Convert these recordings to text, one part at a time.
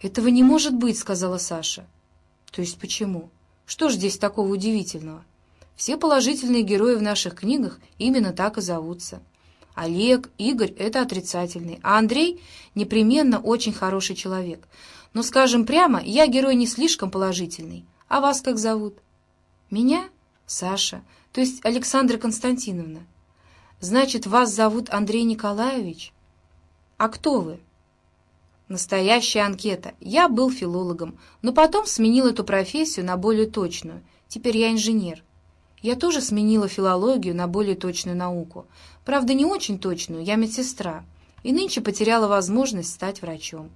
«Этого не может быть», — сказала Саша. «То есть почему? Что ж здесь такого удивительного? Все положительные герои в наших книгах именно так и зовутся. Олег, Игорь — это отрицательный, а Андрей непременно очень хороший человек. Но, скажем прямо, я герой не слишком положительный. А вас как зовут?» «Меня? Саша, то есть Александра Константиновна. Значит, вас зовут Андрей Николаевич? А кто вы?» Настоящая анкета. Я был филологом, но потом сменил эту профессию на более точную. Теперь я инженер. Я тоже сменила филологию на более точную науку. Правда, не очень точную, я медсестра. И нынче потеряла возможность стать врачом.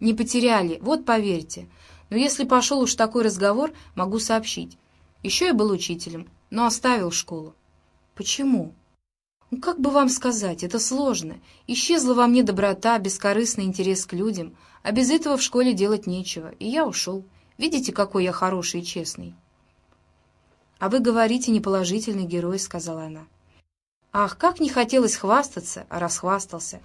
Не потеряли, вот поверьте. Но если пошел уж такой разговор, могу сообщить. Еще я был учителем, но оставил школу. Почему? Ну, как бы вам сказать, это сложно. Исчезла во мне доброта, бескорыстный интерес к людям, а без этого в школе делать нечего, и я ушел. Видите, какой я хороший и честный?» «А вы говорите, неположительный герой», — сказала она. «Ах, как не хотелось хвастаться, а расхвастался.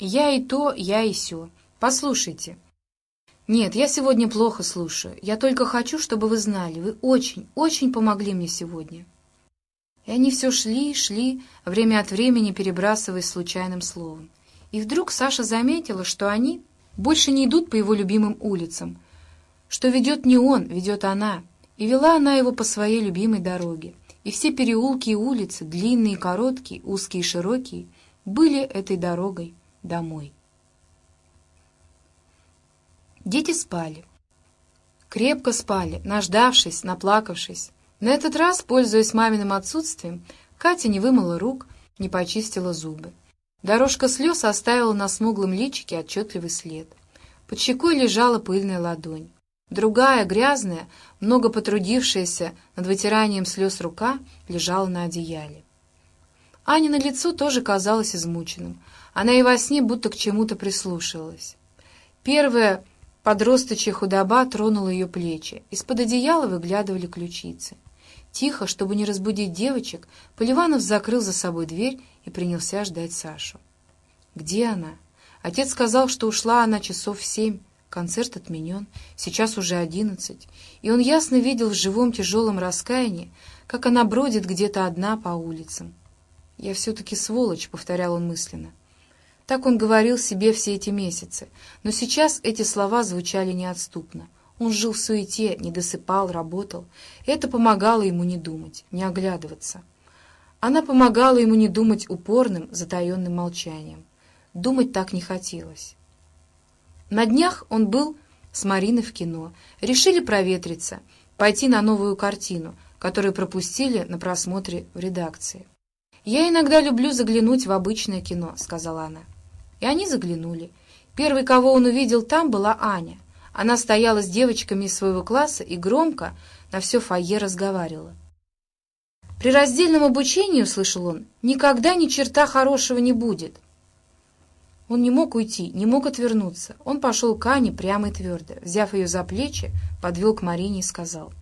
Я и то, я и сё. Послушайте». «Нет, я сегодня плохо слушаю. Я только хочу, чтобы вы знали, вы очень, очень помогли мне сегодня». И они все шли, шли, время от времени перебрасываясь случайным словом. И вдруг Саша заметила, что они больше не идут по его любимым улицам, что ведет не он, ведет она, и вела она его по своей любимой дороге. И все переулки и улицы, длинные и короткие, узкие и широкие, были этой дорогой домой. Дети спали. Крепко спали, наждавшись, наплакавшись. На этот раз, пользуясь маминым отсутствием, Катя не вымыла рук, не почистила зубы. Дорожка слез оставила на смуглом личике отчетливый след. Под щекой лежала пыльная ладонь. Другая, грязная, много потрудившаяся над вытиранием слез рука, лежала на одеяле. Аня на лицо тоже казалось измученным. Она и во сне будто к чему-то прислушивалась. Первая подросточья худоба тронула ее плечи. Из-под одеяла выглядывали ключицы. Тихо, чтобы не разбудить девочек, Поливанов закрыл за собой дверь и принялся ждать Сашу. «Где она?» Отец сказал, что ушла она часов в семь. Концерт отменен, сейчас уже одиннадцать. И он ясно видел в живом тяжелом раскаянии, как она бродит где-то одна по улицам. «Я все-таки сволочь», — повторял он мысленно. Так он говорил себе все эти месяцы, но сейчас эти слова звучали неотступно — он жил в суете, не досыпал, работал. Это помогало ему не думать, не оглядываться. Она помогала ему не думать упорным, затаенным молчанием. Думать так не хотелось. На днях он был с Мариной в кино. Решили проветриться, пойти на новую картину, которую пропустили на просмотре в редакции. «Я иногда люблю заглянуть в обычное кино», — сказала она. И они заглянули. Первый, кого он увидел там, была Аня — она стояла с девочками из своего класса и громко на все фойе разговаривала. «При раздельном обучении, — услышал он, — никогда ни черта хорошего не будет». Он не мог уйти, не мог отвернуться. Он пошел к Ане прямо и твердо, взяв ее за плечи, подвел к Марине и сказал.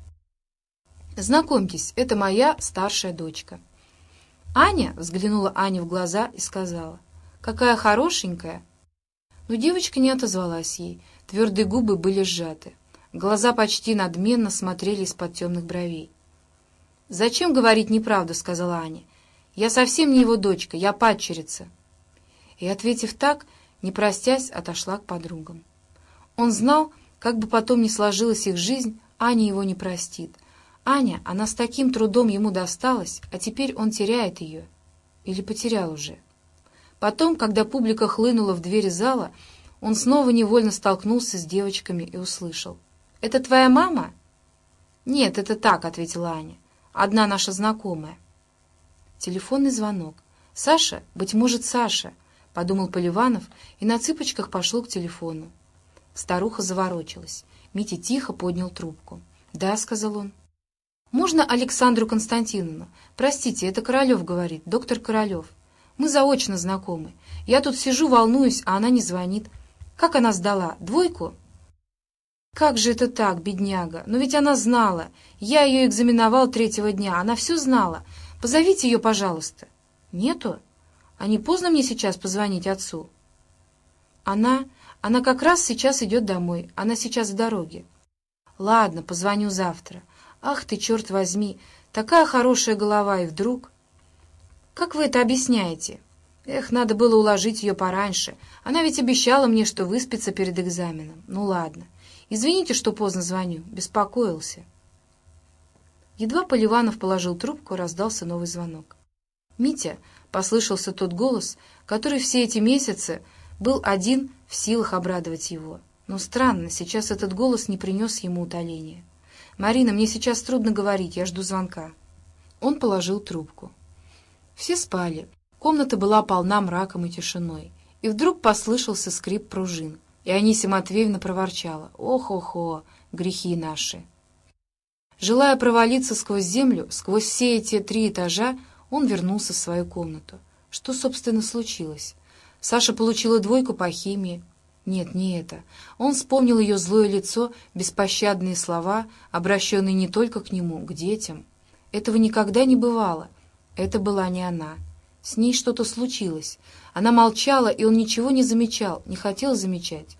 «Знакомьтесь, это моя старшая дочка». Аня взглянула Ане в глаза и сказала, «Какая хорошенькая!» Но девочка не отозвалась ей, Твердые губы были сжаты. Глаза почти надменно смотрели из-под темных бровей. «Зачем говорить неправду?» — сказала Аня. «Я совсем не его дочка, я падчерица». И, ответив так, не простясь, отошла к подругам. Он знал, как бы потом ни сложилась их жизнь, Аня его не простит. Аня, она с таким трудом ему досталась, а теперь он теряет ее. Или потерял уже. Потом, когда публика хлынула в двери зала, он снова невольно столкнулся с девочками и услышал. «Это твоя мама?» «Нет, это так», — ответила Аня. «Одна наша знакомая». Телефонный звонок. «Саша? Быть может, Саша?» — подумал Поливанов и на цыпочках пошел к телефону. Старуха заворочилась. Митя тихо поднял трубку. «Да», — сказал он. «Можно Александру Константиновну? Простите, это Королев говорит, доктор Королев. Мы заочно знакомы. Я тут сижу, волнуюсь, а она не звонит. Как она сдала? Двойку? Как же это так, бедняга? Но ведь она знала. Я ее экзаменовал третьего дня. Она все знала. Позовите ее, пожалуйста. Нету? А не поздно мне сейчас позвонить отцу? Она... Она как раз сейчас идет домой, она сейчас в дороге. Ладно, позвоню завтра. Ах ты, черт возьми, такая хорошая голова, и вдруг... Как вы это объясняете? Эх, надо было уложить ее пораньше. Она ведь обещала мне, что выспится перед экзаменом. Ну ладно. Извините, что поздно звоню. Беспокоился. Едва Поливанов положил трубку, раздался новый звонок. «Митя!» — послышался тот голос, который все эти месяцы был один в силах обрадовать его. Но странно, сейчас этот голос не принес ему утоления. «Марина, мне сейчас трудно говорить, я жду звонка». Он положил трубку. Все спали. Комната была полна мраком и тишиной. И вдруг послышался скрип пружин, и Анисия Матвеевна проворчала. «Ох-охо, грехи наши!» Желая провалиться сквозь землю, сквозь все эти три этажа, он вернулся в свою комнату. Что, собственно, случилось? Саша получила двойку по химии. Нет, не это. Он вспомнил ее злое лицо, беспощадные слова, обращенные не только к нему, к детям. Этого никогда не бывало. Это была не она. С ней что-то случилось. Она молчала, и он ничего не замечал, не хотел замечать.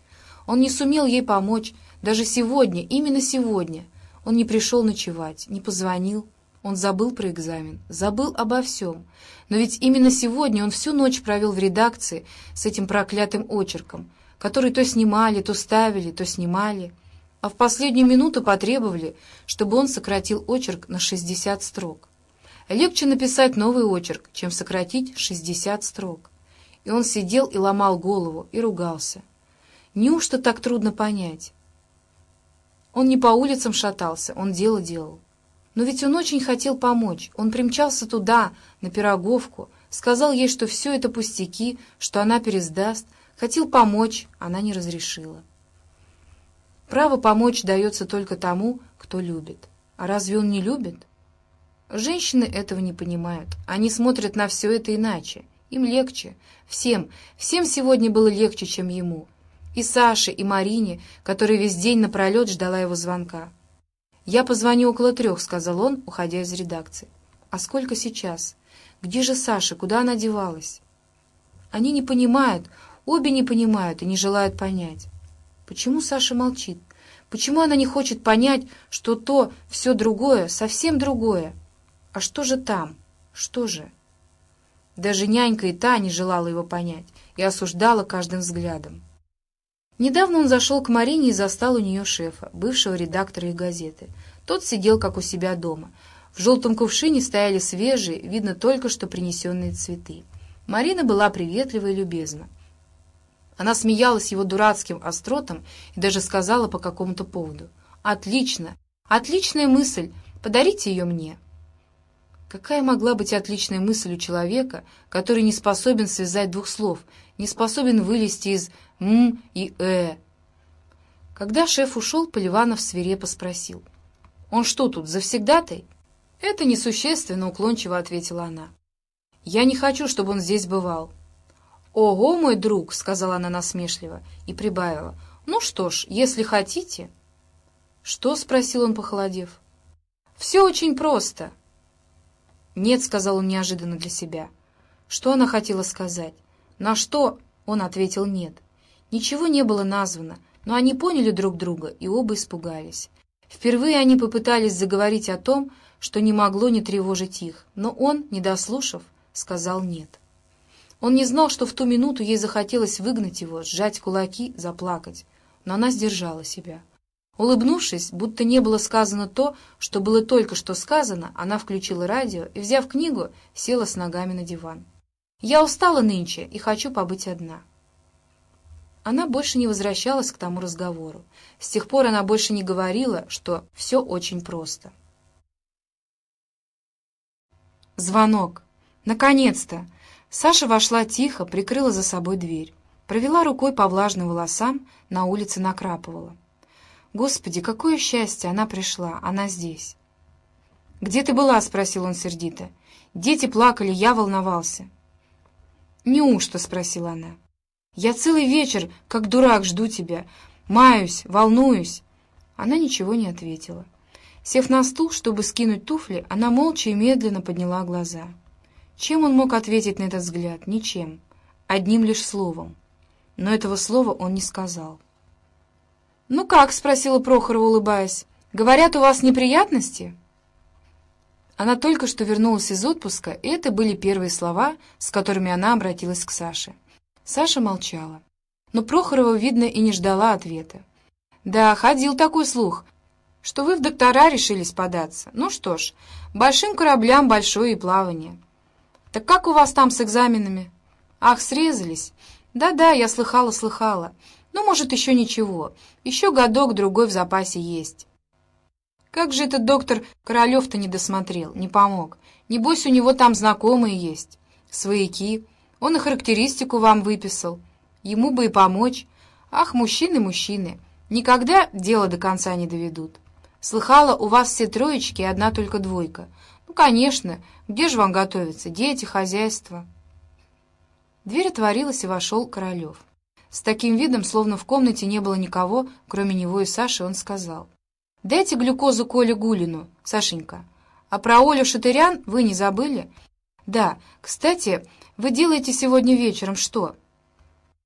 Он не сумел ей помочь, даже сегодня, именно сегодня. Он не пришел ночевать, не позвонил. Он забыл про экзамен, забыл обо всем. Но ведь именно сегодня он всю ночь провел в редакции с этим проклятым очерком, который то снимали, то ставили, то снимали, а в последнюю минуту потребовали, чтобы он сократил очерк на 60 строк. Легче написать новый очерк, чем сократить 60 строк. И он сидел и ломал голову, и ругался. Неужто так трудно понять? Он не по улицам шатался, он дело делал. Но ведь он очень хотел помочь. Он примчался туда, на Пироговку, сказал ей, что все это пустяки, что она пересдаст. Хотел помочь, она не разрешила. Право помочь дается только тому, кто любит. А разве он не любит? Женщины этого не понимают. Они смотрят на все это иначе. Им легче. Всем, всем сегодня было легче, чем ему. И Саше, и Марине, которая весь день напролет ждала его звонка. «Я позвоню около трех», — сказал он, уходя из редакции. «А сколько сейчас? Где же Саша? Куда она девалась?» Они не понимают, обе не понимают и не желают понять. Почему Саша молчит? Почему она не хочет понять, что то, все другое, совсем другое? А что же там? Что же? Даже нянька и та не желала его понять и осуждала каждым взглядом. Недавно он зашел к Марине и застал у нее шефа, бывшего редактора их газеты. Тот сидел, как у себя дома. В желтом кувшине стояли свежие, видно только что принесенные цветы. Марина была приветлива и любезна. Она смеялась его дурацким остротом и даже сказала по какому-то поводу. «Отлично! Отличная мысль! Подарите ее мне!» Какая могла быть отличная мысль у человека, который не способен связать двух слов, не способен вылезти из «м» и «э». Когда шеф ушел, Поливанов свирепо спросил. «Он что тут, завсегдатай?» «Это несущественно», — уклончиво ответила она. «Я не хочу, чтобы он здесь бывал». «Ого, мой друг», — сказала она насмешливо и прибавила. «Ну что ж, если хотите...» «Что?» — спросил он, похолодев. «Все очень просто». «Нет», — сказал он неожиданно для себя. Что она хотела сказать? На что он ответил «нет». Ничего не было названо, но они поняли друг друга и оба испугались. Впервые они попытались заговорить о том, что не могло не тревожить их, но он, не дослушав, сказал «нет». Он не знал, что в ту минуту ей захотелось выгнать его, сжать кулаки, заплакать, но она сдержала себя. Улыбнувшись, будто не было сказано то, что было только что сказано, она включила радио и, взяв книгу, села с ногами на диван. «Я устала нынче и хочу побыть одна». Она больше не возвращалась к тому разговору. С тех пор она больше не говорила, что все очень просто. Звонок. Наконец-то! Саша вошла тихо, прикрыла за собой дверь. Провела рукой по влажным волосам, на улице накрапывала. Господи, какое счастье! Она пришла, она здесь. «Где ты была?» — спросил он сердито. «Дети плакали, я волновался». «Неужто?» — спросила она. «Я целый вечер, как дурак, жду тебя. Маюсь, волнуюсь». Она ничего не ответила. Сев на стул, чтобы скинуть туфли, она молча и медленно подняла глаза. Чем он мог ответить на этот взгляд? Ничем. Одним лишь словом. но этого слова он не сказал. «Ну как?» — спросила Прохорова, улыбаясь. «Говорят, у вас неприятности?» Она только что вернулась из отпуска, и это были первые слова, с которыми она обратилась к Саше. Саша молчала. Но Прохорова, видно, и не ждала ответа. «Да, ходил такой слух, что вы в доктора решились податься. Ну что ж, большим кораблям большое и плавание. Так как у вас там с экзаменами? Ах, срезались. Да-да, я слыхала-слыхала. Ну, может, еще ничего. Еще годок-другой в запасе есть. Как же этот доктор Королев-то не досмотрел, не помог? Небось, у него там знакомые есть, свояки. Он и характеристику вам выписал. Ему бы и помочь. Ах, мужчины, мужчины, никогда дело до конца не доведут. Слыхала, у вас все троечки и одна только двойка. Ну, конечно, где же вам готовиться? Дети, хозяйство. Дверь отворилась, и вошел Королев. С таким видом, словно в комнате не было никого, кроме него и Саши, он сказал. «Дайте глюкозу Коле Гулину, Сашенька. А про Олю Шатырян вы не забыли?» «Да. Кстати, вы делаете сегодня вечером что?»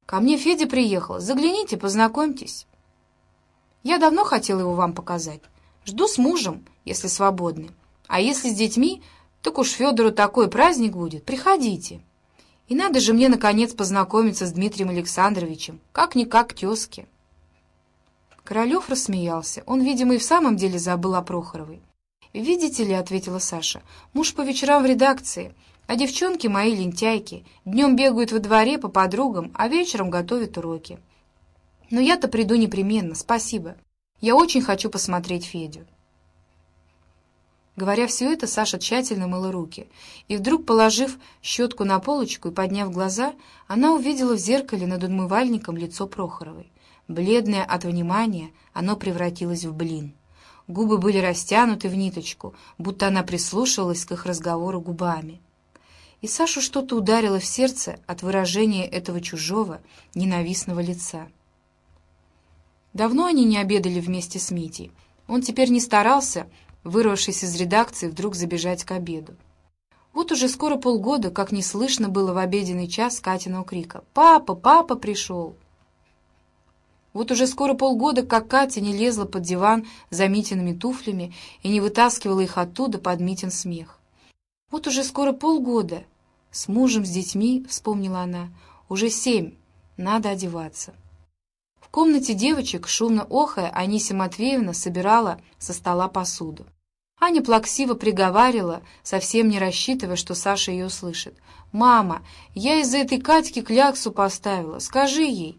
«Ко мне Федя приехал. Загляните, познакомьтесь». «Я давно хотел его вам показать. Жду с мужем, если свободны. А если с детьми, так уж Федору такой праздник будет. Приходите. И надо же мне, наконец, познакомиться с Дмитрием Александровичем, как-никак тезки». Королев рассмеялся. Он, видимо, и в самом деле забыл о Прохоровой. «Видите ли», — ответила Саша, — «муж по вечерам в редакции, а девчонки мои лентяйки, днем бегают во дворе по подругам, а вечером готовят уроки. Но я-то приду непременно, спасибо. Я очень хочу посмотреть Федю». Говоря все это, Саша тщательно мыла руки, и вдруг, положив щетку на полочку и подняв глаза, она увидела в зеркале над умывальником лицо Прохоровой. Бледное от внимания, оно превратилось в блин. Губы были растянуты в ниточку, будто она прислушивалась к их разговору губами. И Сашу что-то ударило в сердце от выражения этого чужого, ненавистного лица. Давно они не обедали вместе с Митей. Он теперь не старался, вырвавшись из редакции, вдруг забежать к обеду. Вот уже скоро полгода, как не слышно было в обеденный час Катиного крика «Папа! Папа пришел!» Вот уже скоро полгода, как Катя не лезла под диван за Митиными туфлями и не вытаскивала их оттуда под Митин смех. Вот уже скоро полгода. С мужем, с детьми, вспомнила она, уже семь, надо одеваться. Комнате девочек, шумно охая, Анисия Матвеевна собирала со стола посуду. Аня плаксиво приговаривала, совсем не рассчитывая, что Саша ее услышит. «Мама, я из-за этой Катьки кляксу поставила, скажи ей».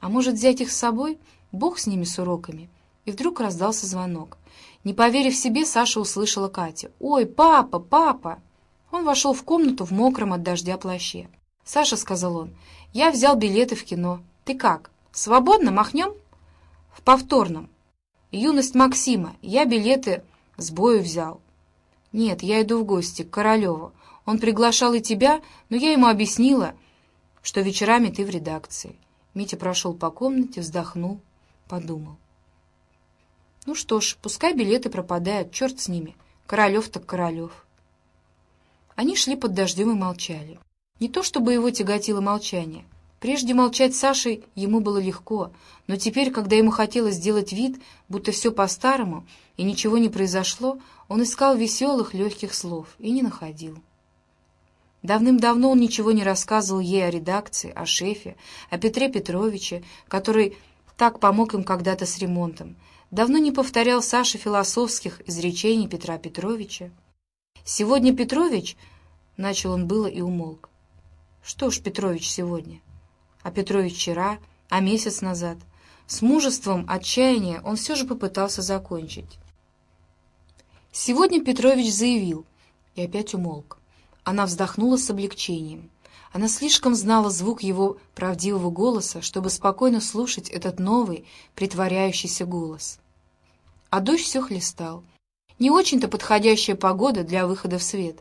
А может, взять их с собой? Бог с ними, с уроками. И вдруг раздался звонок. Не поверив себе, Саша услышала Катю. «Ой, папа, папа!» Он вошел в комнату в мокром от дождя плаще. «Саша», — сказал он, — «я взял билеты в кино. Ты как? Свободно махнем?» «В повторном. Юность Максима. Я билеты с бою взял». «Нет, я иду в гости к Королеву. Он приглашал и тебя, но я ему объяснила, что вечерами ты в редакции. Митя прошел по комнате, вздохнул, подумал. Ну что ж, пускай билеты пропадают, черт с ними. Королев так Королев. Они шли под дождем и молчали. Не то чтобы его тяготило молчание. Прежде молчать с Сашей ему было легко, но теперь, когда ему хотелось сделать вид, будто все по-старому, и ничего не произошло, он искал веселых, легких слов и не находил. Давным-давно он ничего не рассказывал ей о редакции, о шефе, о Петре Петровиче, который так помог им когда-то с ремонтом. Давно не повторял Саше философских изречений Петра Петровича. «Сегодня Петрович...» — начал он было и умолк. «Что ж Петрович сегодня? А Петрович вчера, а месяц назад?» С мужеством, отчаяния он все же попытался закончить. Сегодня Петрович заявил и опять умолк. Она вздохнула с облегчением. Она слишком знала звук его правдивого голоса, чтобы спокойно слушать этот новый, притворяющийся голос. А дождь все хлестал. Не очень-то подходящая погода для выхода в свет.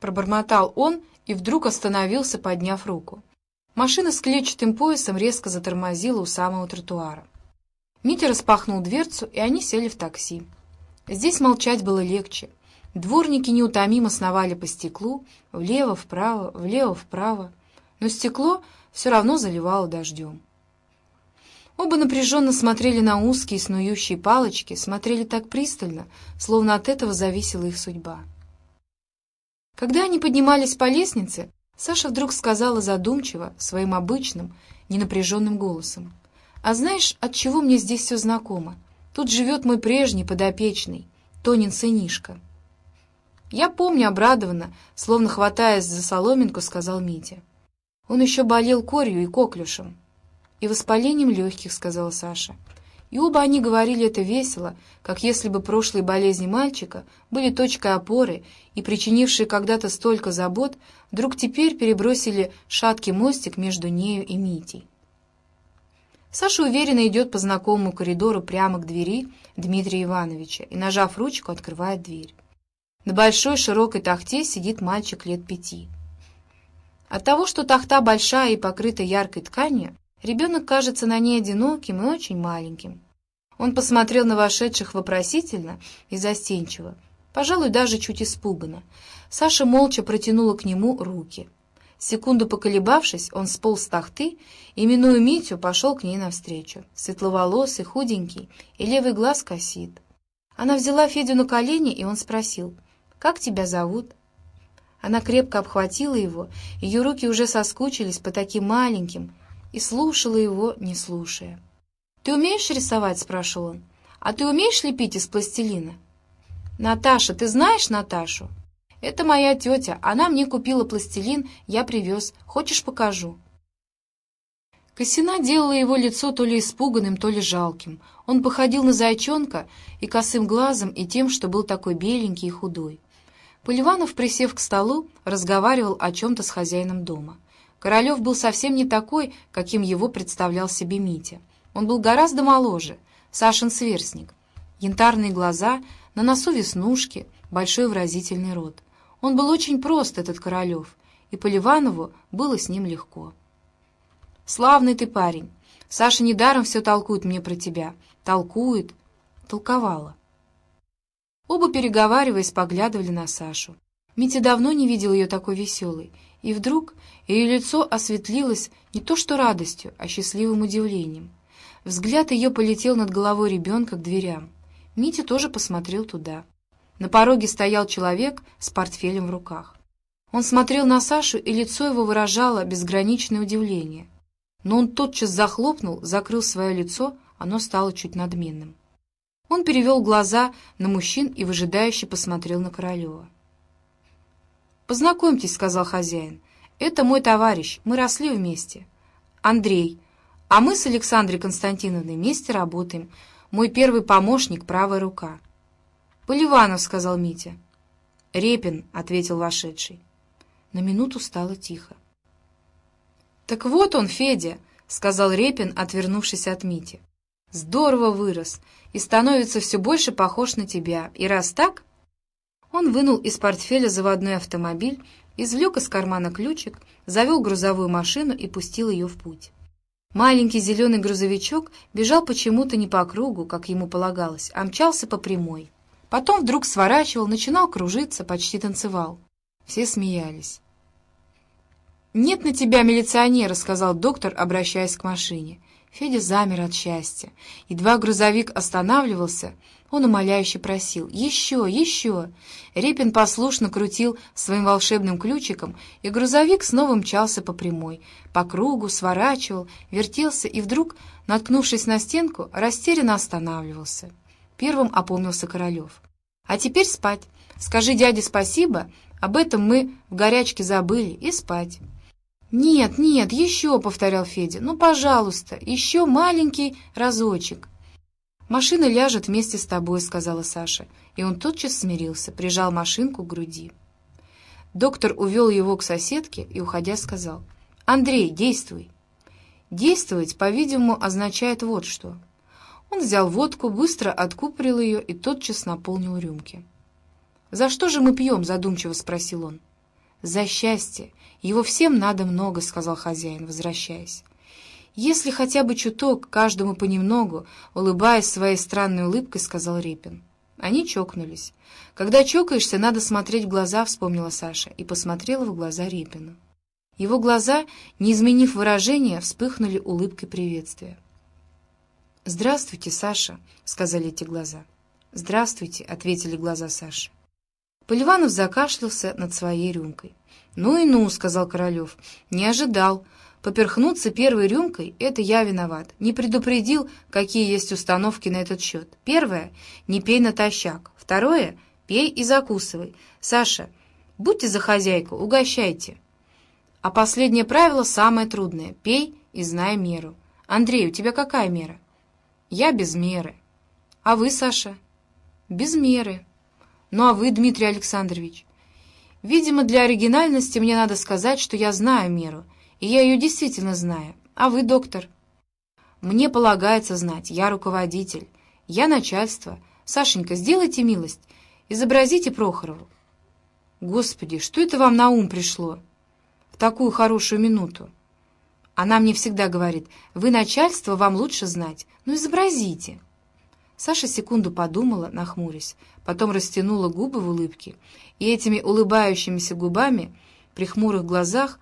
Пробормотал он и вдруг остановился, подняв руку. Машина с клетчатым поясом резко затормозила у самого тротуара. Митя распахнул дверцу, и они сели в такси. Здесь молчать было легче. Дворники неутомимо сновали по стеклу, влево-вправо, влево-вправо. Но стекло все равно заливало дождем. Оба напряженно смотрели на узкие снующие палочки, смотрели так пристально, словно от этого зависела их судьба. Когда они поднимались по лестнице, Саша вдруг сказала задумчиво, своим обычным, ненапряженным голосом. «А знаешь, от чего мне здесь все знакомо? Тут живет мой прежний подопечный, Тонин сынишка». «Я помню, обрадованно, словно хватаясь за соломинку, сказал Митя. Он еще болел корью и коклюшем. «И воспалением легких», — сказала Саша. И оба они говорили это весело, как если бы прошлые болезни мальчика были точкой опоры и, причинившие когда-то столько забот, вдруг теперь перебросили шаткий мостик между нею и Митей. Саша уверенно идет по знакомому коридору прямо к двери Дмитрия Ивановича и, нажав ручку, открывает дверь. На большой широкой тахте сидит мальчик лет пяти. От того, что тахта большая и покрыта яркой тканью, Ребенок кажется на ней одиноким и очень маленьким. Он посмотрел на вошедших вопросительно и застенчиво, пожалуй, даже чуть испуганно. Саша молча протянула к нему руки. Секунду поколебавшись, он сполз с тахты и, минуя Митю, пошел к ней навстречу. Светловолосый, худенький, и левый глаз косит. Она взяла Федю на колени, и он спросил, «Как тебя зовут?» Она крепко обхватила его, ее руки уже соскучились по таким маленьким, и слушала его, не слушая. «Ты умеешь рисовать?» — спрашивал он. «А ты умеешь лепить из пластилина?» «Наташа, ты знаешь Наташу?» «Это моя тетя. Она мне купила пластилин, я привез. Хочешь, покажу?» Косина делала его лицо то ли испуганным, то ли жалким. Он походил на зайчонка и косым глазом, и тем, что был такой беленький и худой. Поливанов, присев к столу, разговаривал о чем-то с хозяином дома. Королев был совсем не такой, каким его представлял себе Митя. Он был гораздо моложе, Сашин сверстник. Янтарные глаза, на носу веснушки, большой выразительный рот. Он был очень прост, этот Королев, и Поливанову было с ним легко. «Славный ты парень. Саша недаром все толкует мне про тебя. Толкует». Толковала. Оба, переговариваясь, поглядывали на Сашу. Митя давно не видел ее такой веселой, и вдруг ее лицо осветлилось не то что радостью, а счастливым удивлением. Взгляд ее полетел над головой ребенка к дверям. Митя тоже посмотрел туда. На пороге стоял человек с портфелем в руках. Он смотрел на Сашу, и лицо его выражало безграничное удивление. Но он тотчас захлопнул, закрыл свое лицо, оно стало чуть надменным. Он перевел глаза на мужчин и выжидающе посмотрел на Королева. «Познакомьтесь», — сказал хозяин. «Это мой товарищ, мы росли вместе. Андрей. А мы с Александрой Константиновной вместе работаем. Мой первый помощник, правая рука». «Поливанов», — сказал Митя. «Репин», — ответил вошедший. На минуту стало тихо. «Так вот он, Федя», — сказал Репин, отвернувшись от Мити. «Здорово вырос и становится все больше похож на тебя. И раз так, он вынул из портфеля заводной автомобиль, извлек из кармана ключик, завел грузовую машину и пустил ее в путь. Маленький зеленый грузовичок бежал почему-то не по кругу, как ему полагалось, а мчался по прямой. Потом вдруг сворачивал, начинал кружиться, почти танцевал. Все смеялись. «Нет на тебя милиционера», — сказал доктор, обращаясь к машине. Федя замер от счастья. Едва грузовик останавливался, он умоляюще просил «Еще, еще!». Репин послушно крутил своим волшебным ключиком, и грузовик снова мчался по прямой, по кругу, сворачивал, вертелся и вдруг, наткнувшись на стенку, растерянно останавливался. Первым опомнился Королев. «А теперь спать. Скажи дяде спасибо, об этом мы в горячке забыли, и спать». «Нет, нет, еще», — повторял Федя. «Ну, пожалуйста, еще маленький разочек». «Машина ляжет вместе с тобой», — сказала Саша. И он тотчас смирился, прижал машинку к груди. Доктор увел его к соседке и, уходя, сказал. «Андрей, действуй». Действовать, по-видимому, означает вот что. Он взял водку, быстро откупорил ее и тотчас наполнил рюмки. «За что же мы пьем?» — задумчиво спросил он. «За счастье. Его всем надо много», — сказал хозяин, возвращаясь. «Если хотя бы чуток, каждому понемногу», — улыбаясь своей странной улыбкой, сказал Репин. Они чокнулись. «Когда чокаешься, надо смотреть в глаза», — вспомнила Саша и посмотрела в глаза Репину. Его глаза, не изменив выражения, вспыхнули улыбкой приветствия. «Здравствуйте, Саша», — сказали эти глаза. «Здравствуйте», — ответили глаза Саши. Поливанов закашлялся над своей рюмкой. «Ну и ну», — сказал Королев, — «не ожидал. Поперхнуться первой рюмкой — это я виноват. Не предупредил, какие есть установки на этот счет. Первое — не пей натощак. Второе — пей и закусывай. Саша, будьте за хозяйку, угощайте». А последнее правило самое трудное — пей и знай меру. Андрей, у тебя какая мера? Я без меры. А вы, Саша? Без меры. Ну а вы, Дмитрий Александрович? Видимо, для оригинальности мне надо сказать, что я знаю меру, и я ее действительно знаю. А вы, доктор? Мне полагается знать, я руководитель, я начальство. Сашенька, сделайте милость, изобразите Прохорову. Господи, что это вам на ум пришло? В такую хорошую минуту. Она мне всегда говорит, вы начальство, вам лучше знать. Ну, изобразите. Саша секунду подумала, нахмурясь, потом растянула губы в улыбке, и этими улыбающимися губами, при хмурых глазах,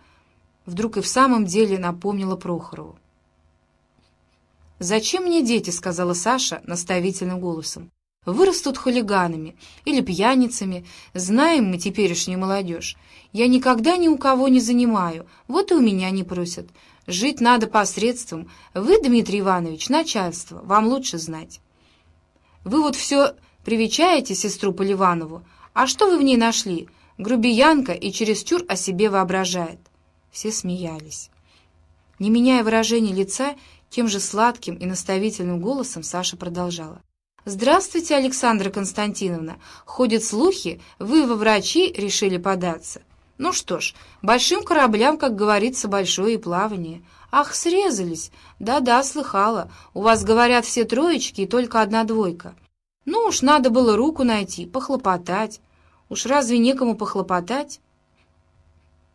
вдруг и в самом деле напомнила Прохорову. «Зачем мне дети?» — сказала Саша наставительным голосом. «Вырастут хулиганами или пьяницами. Знаем мы теперешнюю молодежь. Я никогда ни у кого не занимаю, вот и у меня не просят. Жить надо посредством. Вы, Дмитрий Иванович, начальство, вам лучше знать. Вы вот все привечаете сестру Поливанову, а что вы в ней нашли? Грубиянка и чересчур о себе воображает. Все смеялись. Не меняя выражения лица, тем же сладким и наставительным голосом Саша продолжала. «Здравствуйте, Александра Константиновна. Ходят слухи, вы во врачи решили податься. Ну что ж, большим кораблям, как говорится, большое плавание. Ах, срезались! Да-да, слыхала. У вас, говорят, все троечки и только одна двойка. Ну уж надо было руку найти, похлопотать. Уж разве некому похлопотать?